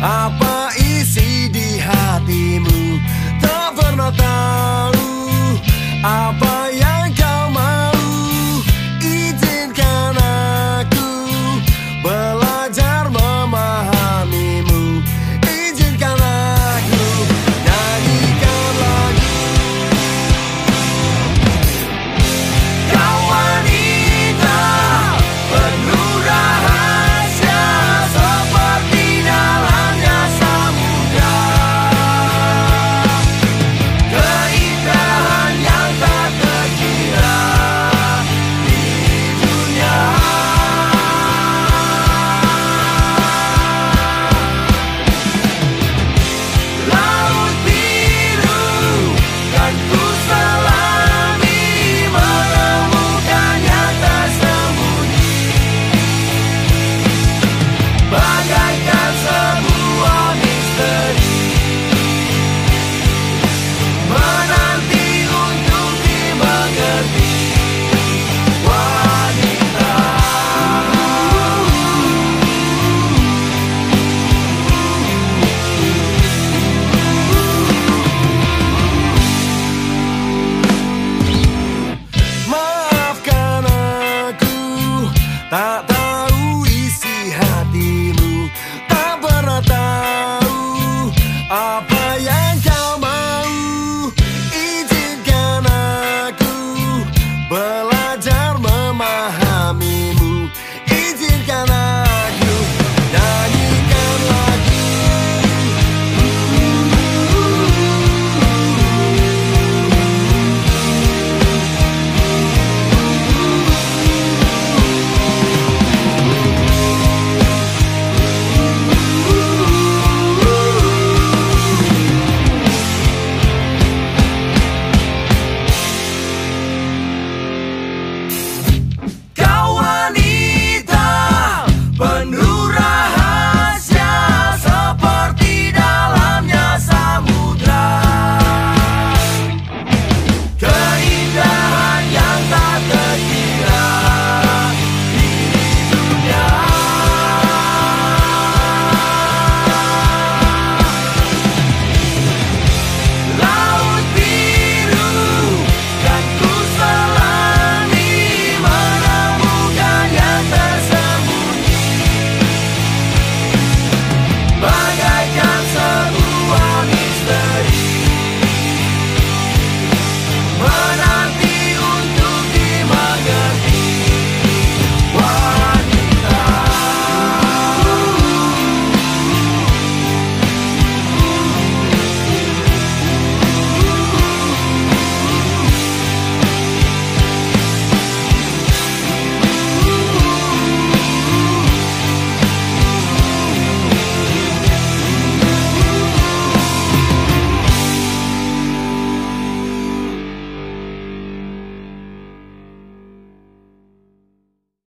A